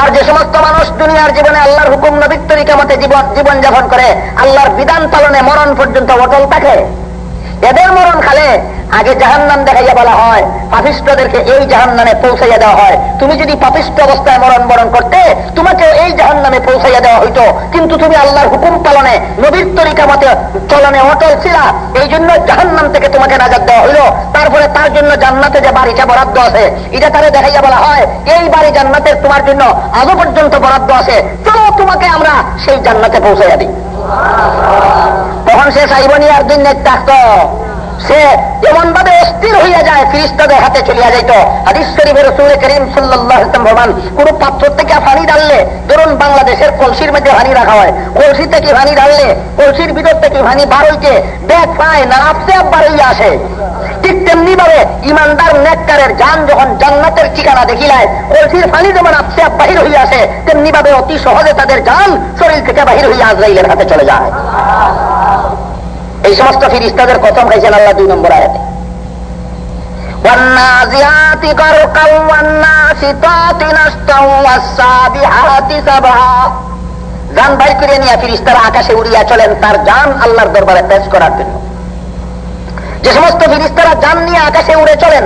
আর যে সমস্ত মানুষ দুনিয়ার জীবনে আল্লাহর হুকুম নবীর তরিকা মতে জীবন জীবন যাপন করে, আল্লাহর বিধান পালনে মরণ পর্যন্ত অটল থাকে। এদের মরণ খালে আগে জাহান্নাম দেখাইয়া বলা হয়। পাপিষ্টদেরকে এই জাহান্নামে পৌঁছাইয়া দেওয়া হয়। তুমি যদি পাপিষ্ট অবস্থায় মরণ বরণ করতে তোমাকে এই জাহান্নামে পৌঁছাইয়া দেওয়া হইতো। কিন্তু তুমি আল্লাহর হুকুম পালনে, নবীর তরিকা মতে চলনে অটল ছিল। এই জন্য জাহান্নাম থেকে তোমাকে নাজাদ দেওয়া হইল। তারপরে তার জন্য জান্নাতে যে বাড়িটা বরাদ্দ আছে, এটা তারা দেখাইয়া বলা হয়, এই বাড়ি জান্নাতের তোমার জন্য আজও পর্যন্ত বরাদ্দ আছে। চলো তোমাকে আমরা সেই জান্নাতে পৌঁছাইয়া দিই। তখন সে চাইবনি আর দিন থাকতো সে এমন ভাবে অস্থির হইয়া যায়, ফিরিস্তাদের হাতে চলিয়া যাইত। হাদিস শরীফের রসুল করিম সাল্লাহ ভগবান কোন পাত্র থেকে পানি ডাললে ধরুন বাংলাদেশের কলসির মধ্যে পানি রাখা হয়, কলসি থেকে পানি ডাললে কলসির ভিতর থেকে পানি বার হইতে ব্যাগ পায় না আপসে বার হইয়া আসে। ঠিক তেমনি ভাবে ইমানদার নেককারের যান যখন জান্নাতের ঠিকানা দেখিলায়, কলসির পানি যেমন আপসে বাহির হইয়া আসে তেমনি ভাবে অতি সহজে তাদের যান শরীর থেকে বাহির হইয়া আজরাইলের হাতে চলে যায়। এই সমস্ত ফিরিস্তাদের কথম খাইছেন আল্লাহ দুই নম্বর আয়াতে। ফিরিস্তারা আকাশে উড়িয়া চলেন, তার জান আল্লাহর দরবারে পেশ করার জন্য। যে সমস্ত ফিরিস্তারা জান নিয়ে আকাশে উড়ে চলেন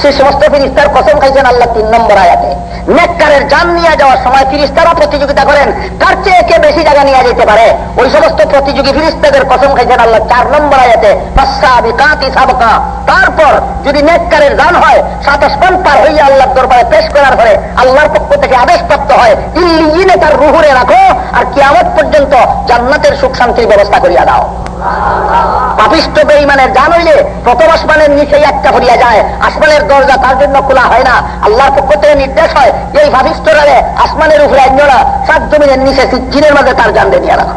সে সমস্ত ফিরিস্তার কসম খাইছেন আল্লাহ তিন নম্বর আয়াতে। নেককারের জান নিয়ে যাওয়ার সময় ফিরিস্তারা প্রতিযোগিতা করেন কার চেয়ে কে বেশি জায়গা নিয়ে যেতে পারে? ওই সমস্ত প্রতিযোগী ফিরিস্তাদের কসম খাইছেন আল্লাহ চার নম্বর আয়াতে তারপর যদি নেককারের জান হয় সাত আসমান পার হইয়া আল্লাহর দরবারে পেশ করার পরে আল্লাহর পক্ষ থেকে আদেশ প্রাপ্ত হয় ইল্লিনে তার রুহুরে রাখো, আর কিয়ামত পর্যন্ত জান্নাতের সুখ শান্তির ব্যবস্থা করিয়া দাও। পাপিষ্ট বেইমানের জান হইলে প্রথম আসমানের নিচেই একটা ভরিয়া যায়, আসমানের দরজা তার জন্য খোলা হয় না। আল্লাহর পক্ষ থেকে নির্দেশ হয়, এই ভাবিষ্টরারে আসমানের উপরে আইনরা সাত জমিনের নিচে চিনের মাঝে তার জান দিয়ে রাখা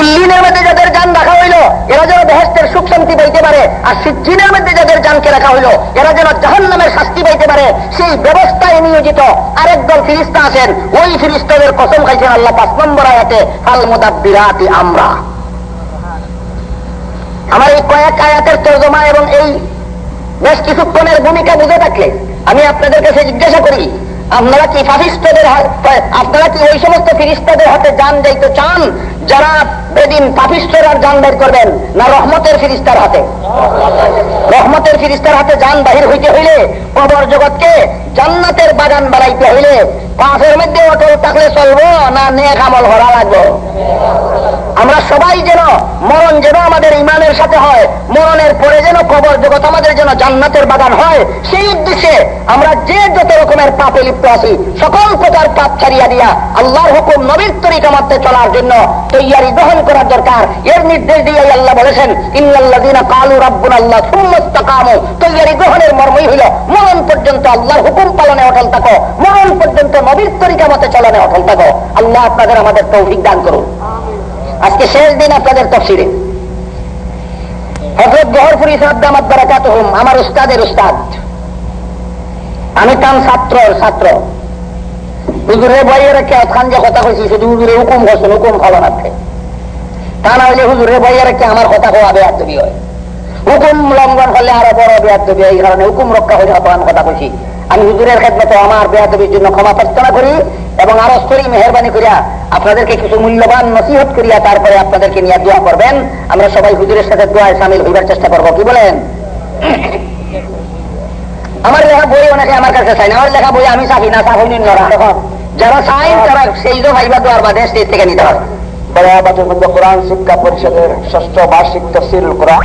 ইল্লিনের মধ্যে যাদের যান রাখা হইল, এরা যেন বেহেস্তের সুখ শান্তি পাইতে পারে, আর সিদ্ধিনের মধ্যে যাদের যানকে রাখা হইল, এরা যেন জাহান নামের শাস্তি পাইতে পারে, সেই ব্যবস্থায় নিয়োজিত আরেক দল ফিরিস্তা আছেন, ওই ফিরিস্তাদের কসম খাইছেন আল্লাহ পাঁচ নম্বর আয়াতে, ফাল মুদাব্বিরাতি আমরা। আমার এই কয়েক আয়াতের তর্জমা এবং এই বেশ কিছুক্ষণের ভূমিকা বুঝে থাকলে আমি আপনাদের কাছে জিজ্ঞাসা করি, আপনারা কি পাপিস্তদের আপনারা কি ওই সমস্ত ফিরিস্তাদের হাতে যান যাইতে চান যারা বেদিন পাপিস্তর আর যান বের করবেন, না রহমতের ফিরিস্তার হাতে? রহমতের ফিরিস্তার হাতে যান বাহির হইতে হইলে কবর জগৎকে জান্নাতের বাগান বাড়াইতে হইলে পাঁচের মধ্যে অটল থাকলে চলবো, না নেক আমল হরা লাগবো? আমরা সবাই যেন মরণ যেন আমাদের ইমানের সাথে হয়। মরণের পরে যেন কবর জগৎ আমাদের যেন জান্নাতের বাগান হয়, সেই উদ্দেশ্যে আমরা যে যত রকমের পাপে লিপ্ত আছি, সকল প্রকার পাপ ছাড়িয়া দিয়া আল্লাহর হুকুম নবীর তরিকা মধ্যে চলার জন্য তৈয়ারি গ্রহণ করার দরকার। এর নির্দেশ দিয়ে আল্লাহ বলেছেন ইন্নাল্লাদিনা কালু রাব্বুন আল্লাহ সুম্মস্তাকামু তৈয়ারি গ্রহণের মর্মই হইল, মরণ পর্যন্ত আল্লাহর হুকুম পালনে অটল থাকো, মরণ পর্যন্ত নবীর তরিকা মতে চলনে অটল থাকো। আল্লাহ আপনাদের আমাদের তৌফিক দান করুন। আজকে শেষ দিন আপনাদের তফসিরে হজরত গহরপুরি সাদ্দামাত আমার উস্তাদের উস্তাদ। আমি তাম ছাত্র ছাত্র। হুজুরে বইয়ে রেখে খান যে কথা কইছি, শুধু হুজুরে হুকুম করছেন হুকুম খাওয়া রাখে তা না হলে হুজুরে বইয়ে রেখে আমার কথা খাওয়া বেয়াদবি হয়। হুকুম লঙ্ঘন হলে আরও বড় বেয়াদবি এই কারণে হুকুম রক্ষা হয়ে কথা কইছি। আমি হুজুরের খেদমত আমার বেয়াদবির জন্য ক্ষমা প্রার্থনা করি এবং আরও করি মেহরবানি করিয়া আপনাদেরকে কিছু মূল্যবান নসিহত করিয়া তারপরে আপনাদেরকে নিয়ে দোয়া করবেন। আমরা সবাই হুজুরের সাথে দোয়ায় সামিল হইবার চেষ্টা করব। কি বলেন? আমার লেখা বই অনেকে আমার কাছে চাই না। আমার লেখা বই আমি চাই না চাই যারা চাই তারা সেই তো ভাইবা দোয়ার বাদে স্টেজ থেকে নিতে হবে কোরআন শিক্ষা পরিষদের ষষ্ঠ বার্ষিক তফসিল কোরআন।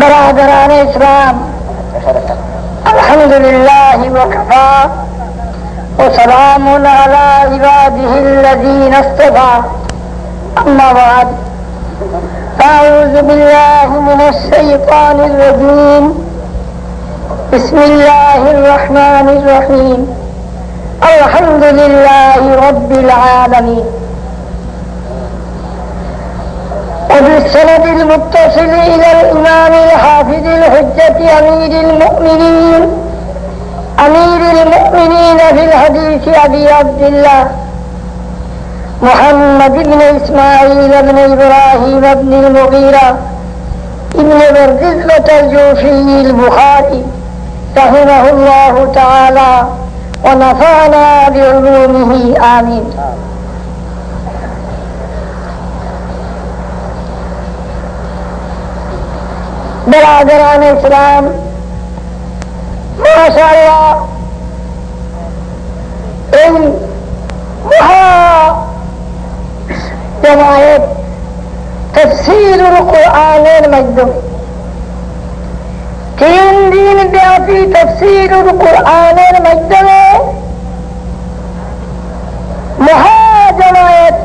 برادران اسلام الحمد لله وكفى وسلام على عباده الذين اصطفى. أما بعد اعوذ بالله من الشيطان الرجيم. بسم الله الرحمن الرحيم. الحمد لله رب العالمين. وبالسند المتصل إلى الإمام الحافظ الحجة أمير المؤمنين أمير المؤمنين في الحديث أبي عبد الله محمد بن إسماعيل بن إبراهيم بن المغيرة ابن برزلة الجوفي البخاري رحمه الله تعالى. ونفعنا بعلومه. آمين. برادران اسلام ما شاء الله إن وها جماعت تفسير القرآن المجدوم. তিন দিন ব্যাপী তফসিরুল কোরআনের মাধ্যমে। মহাজমায়েত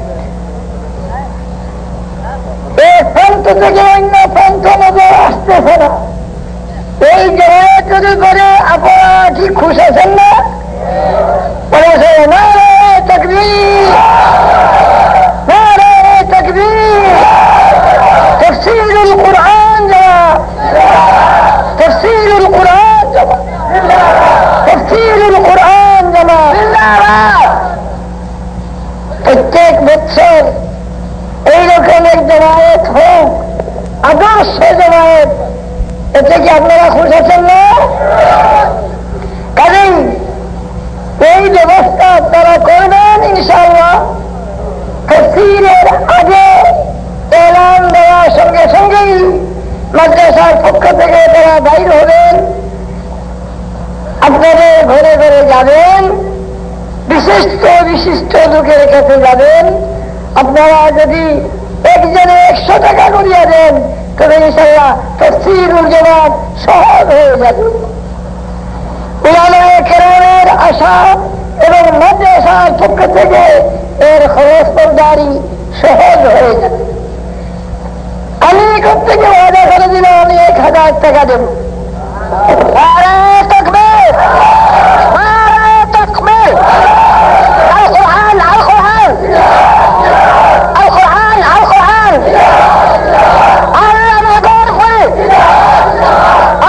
এক প্রান্ত থেকে অন্য প্রান্ত নজর আসতেছে না এই জমায়েত যদি করে আপনারা কি খুশ আছেন না বলেছে নারায় তকবীর নারায় তকবীর তফসিরুল কোরআন জমা তফসিরুল কোরআন জমা তফসিরুল কোরআন জমা প্রত্যেক বছর এইরকম এক জমায়েত হোক, আদর্শ জমায়েত এতে কি আপনারা আছেন না? কাজেই এই ব্যবস্থা তারা করবেন ইনশাল্লাহ আগে এলান দেওয়ার সঙ্গে সঙ্গেই মাদ্রাসার পক্ষ থেকে তারা বাইর হবেন। আপনাদের ঘরে ঘরে যাবেন। বিশিষ্ট বিশিষ্ট লোকের কাছে যাবেন। আপনারা যদি একজনে একশো টাকা করিয়া দেন, তবে ইনশাল্লাহ তফসিরুল জবাব সহজ হয়ে যাবে। এবং মাদ্রাসার পক্ষ থেকে এর খরচদারি সহজ হয়ে যাবে। আমি এখান করে আমি এক হাজার টাকা দেব তাকবীর! নারায়ে তাকবীর! আল কোরআন আল কোরআন আল কোরআন আল কোরআন আল্লাহ মাগর করে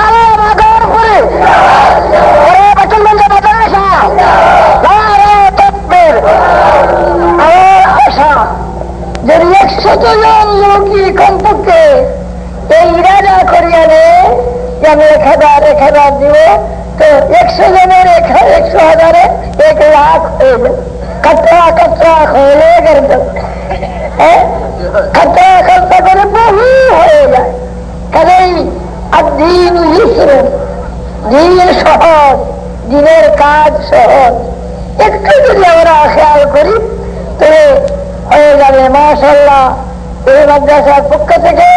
আল্লাহ মাগর করে ওরে বাচনগঞ্জ মাদ্রাসা নারায়ে তাকবীর! আমার আশা যদি একশত জন লোকই কমপক্ষে এই ইরাদা করিয়া নেয় যে আমি এক হাজার এক হাজার দিব তো একশো জনের এক একশো হাজারে এক লাখ হয়ে যাবে কতরা কতরা হলে করবে কতরা কতরা করে বহু হয়ে যায় কাজেই আর দিন ইসর দিন সহজ দিনের কাজ সহজ একটু যদি আমরা খেয়াল করি তবে হয়ে যাবে মাশাল্লাহ এই মাদ্রাসার পক্ষ থেকে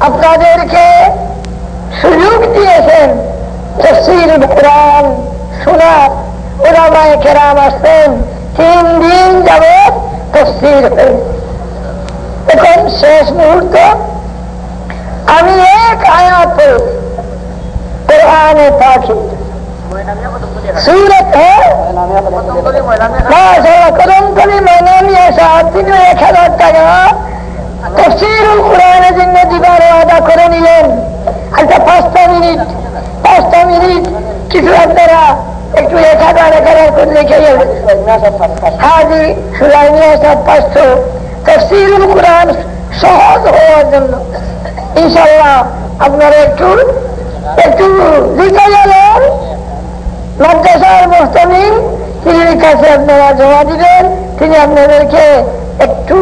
আপনাদেরকে সুযোগ দিয়েছেন তফসির কোরআন শোনার ওরামায় কেরাম আসছেন তিন দিন যাবৎ তফসির হয়ে এখন শেষ মুহূর্ত। আমি এক আয়াত পড়ি কোরআনে পাখি। সুরত হ্যাঁ কদমতলি মেনামিয়া সাহেব তিনি এক হাজার টাকা তফসিরুল কোরআনের জন্য দিবার আদা করে নিলেন। আচ্ছা পাঁচটা মিনিট পাঁচটা মিনিট কিছু আপনারা কোরআন সহজ হওয়ার জন্য। ইনশাল্লাহ আপনারা একটু একটু গেলেন। মাদ্রাসার মোস্তামিম তিনি কাছে আপনারা জমা দিবেন। তিনি আপনাদেরকে একটু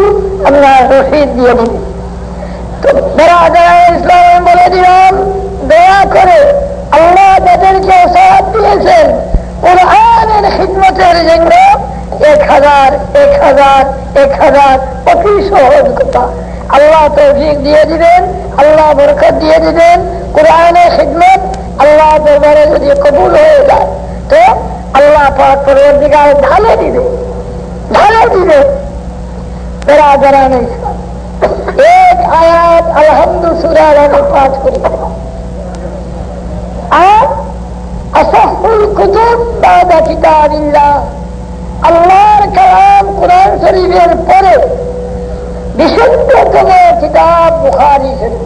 আপনার রসিদ দিয়ে দিবেন। তো বেড়াদারা ইসলাম বলে দিলাম, দয়া করে আল্লাহ যাদেরকে সাহায্য দিয়েছেন কোরআনের খিদমতের জন্য এক হাজার এক হাজার এক হাজার অতি সহজ কথা। আল্লাহ তৌফিক দিয়ে দিবেন, আল্লাহ বরকত দিয়ে দিবেন, কোরআনের খিদমত আল্লাহ দরবারে যদি কবুল হয়ে যায়, তো আল্লাহ পাক পরবর্তীকাল ঢালে দিবে ঢালে দিবে। বেড়া বেড়া নেই, এক আয়াত আলহামদু সুরার আমি পাঠ করি আর আসাহুল কুতুব বাদা কিতাবিল্লাহ আল্লাহর কালাম কোরআন শরীফের পরে বিশুদ্ধতম কিতাব বুখারি শরীফ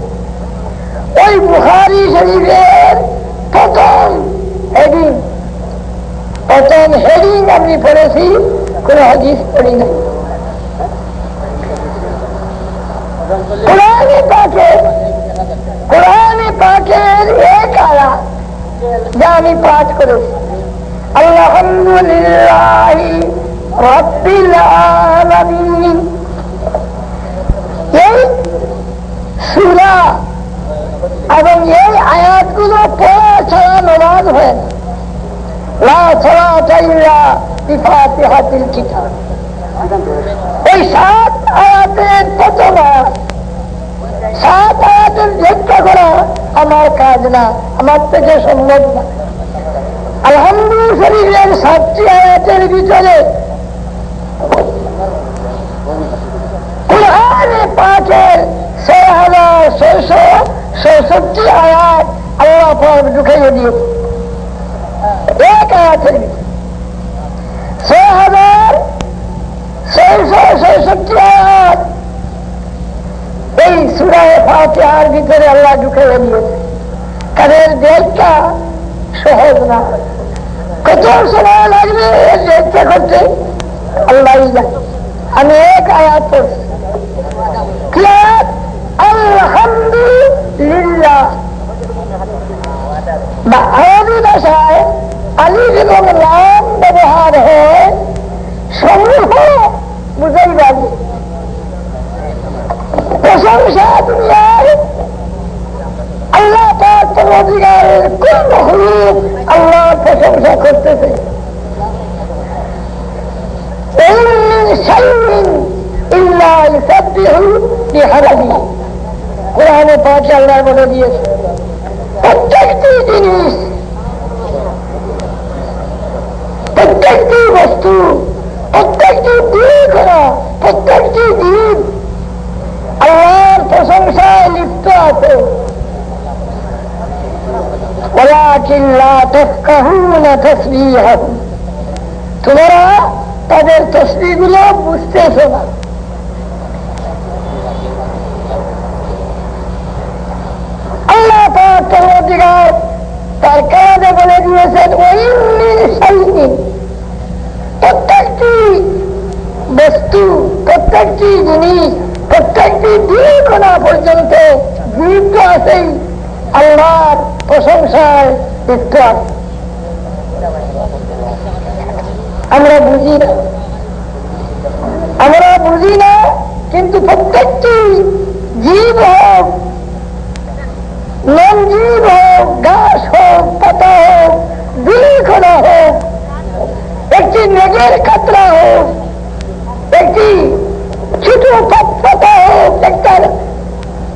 ওই বুখারি শরীফের প্রথম হেডিং প্রথম হেডিং আমি পড়েছি কোন হাদিস পড়ি নাই কোরআনে পাকে কোরআনে যা আমি পাঠ করেছি আলহামদুলিল্লাহ রব্বিল আলামিন এই সুরা এবং এই আয়াতগুলো পড়া ছাড়া নমাজ হয় না লা সলাতা ইল্লা বিফাতিহাতিল কিতাব এই সাত আয়াতের প্রথম আয়াত সাত আয়াতের ব্যাখ্যা করা আমার কাজ না, আমার থেকে সম্ভব না। আলহামদুল শরীরের সাতটি আয়াতের ভিতরে ছয় হাজার এই সুরায় ফাতিহার ভিতরে আল্লাহ ঢুকাইয়ে দিয়েছে। তাদের দেখা সহজ না কত সময় লাগবে এর ব্যাখ্যা করতে আল্লাহ জানে আমি এক আয়াত পড়ছি ক্লিয়ার আলহামদুলিল্লাহ বা আরবি ভাষায় আলিফ এবং লাম ব্যবহার হয় সমূহ বুঝাইবার প্রশংসা দুনিয়ার আল্লাহ তার তোমাদিগারের কোন মখলুক আল্লাহ প্রশংসা করতেছে কোরআনে পাঁচ আল্লাহ বলে দিয়েছে প্রত্যেকটি জিনিস প্রত্যেকটি বস্তু প্রত্যেকটি দিক প্রত্যেকটি জীব আল্লাহর প্রশংসায় লিপ্ত আছে वलाकिन ला तफकहून तस्बीहहुम তোমরা তাদের তসবিগুলো বুঝতেছ না আল্লাহ তার তার কাজে বলে দিয়েছেন প্রত্যেকটি বস্তু প্রত্যেকটি জিনিস প্রত্যেকটি দুই কোনা পর্যন্ত গুরুত্ব আছেই আল্লাহর প্রশংসায় আছে আমরা বুঝি না। আমরা বুঝি না, কিন্তু প্রত্যেকটি জীব হোক নন জীব হোক, ঘাস হোক, পাতা হোক বিলিখনা হোক, একটি মেঘের কাতরা হোক, একটি ছোট পাতা হোক একটা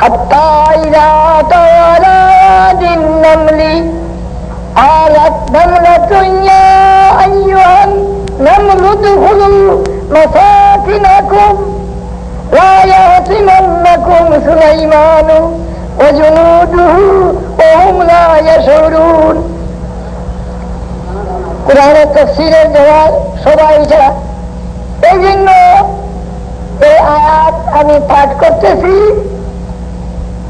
حتى إذا طال واد النمل قالت نملة يا أيها النمل ادخلوا مساكنكم لا يهتمنكم سليمان وجنوده وهم لا يشعرون কোরআনের তফসিলের জবাব সবাই ছাড়া এই জন্য এই আয়াত আমি পাঠ করতেছি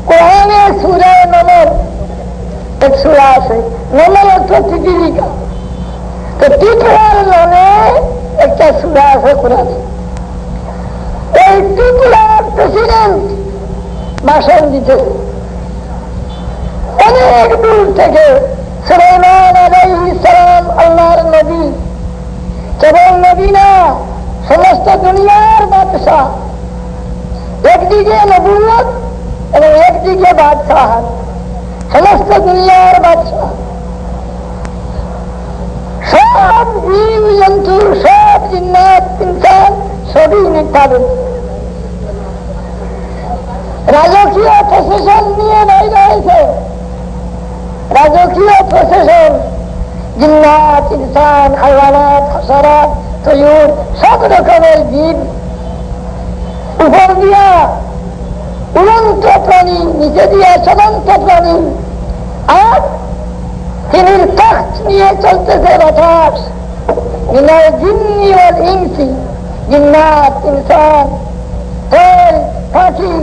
কোরআনের সুরায় নমর এক সুরা আছে নমর অর্থ তিতিলিকা তো ত্রিপুরার নামে একটা সুরা আছে কোরআনে এই ত্রিপুরার প্রেসিডেন্ট ভাষণ দিতেছে অনেক দূর থেকে সুলাইমান আলাইহিসসালাম আল্লাহর নবী কেবল নবী না সমস্ত দুনিয়ার বাদশাহ একদিকে নবুয়ত এবং একদিকে বাদশাহ, সমস্ত দুনিয়ার বাদশাহ, সব জীব জন্তু, সব জিন্নাত সবই রাজকীয় প্রশাসন নিয়ে বাইরে হয়েছে। রাজকীয় প্রশাসন, জিন্নাত, ইনসান, হাইওয়ানাত সব রকমের জীব উপর দিয়া উড়ন্ত প্রাণী নিচে দিয়ে চলন্ত প্রাণী আর তিনি তখ্ত নিয়ে চলতেছে বাতাস মিনাল জিন্নি ওয়াল ইনসি জিন্নাত ইনসান কোয়েল পাখি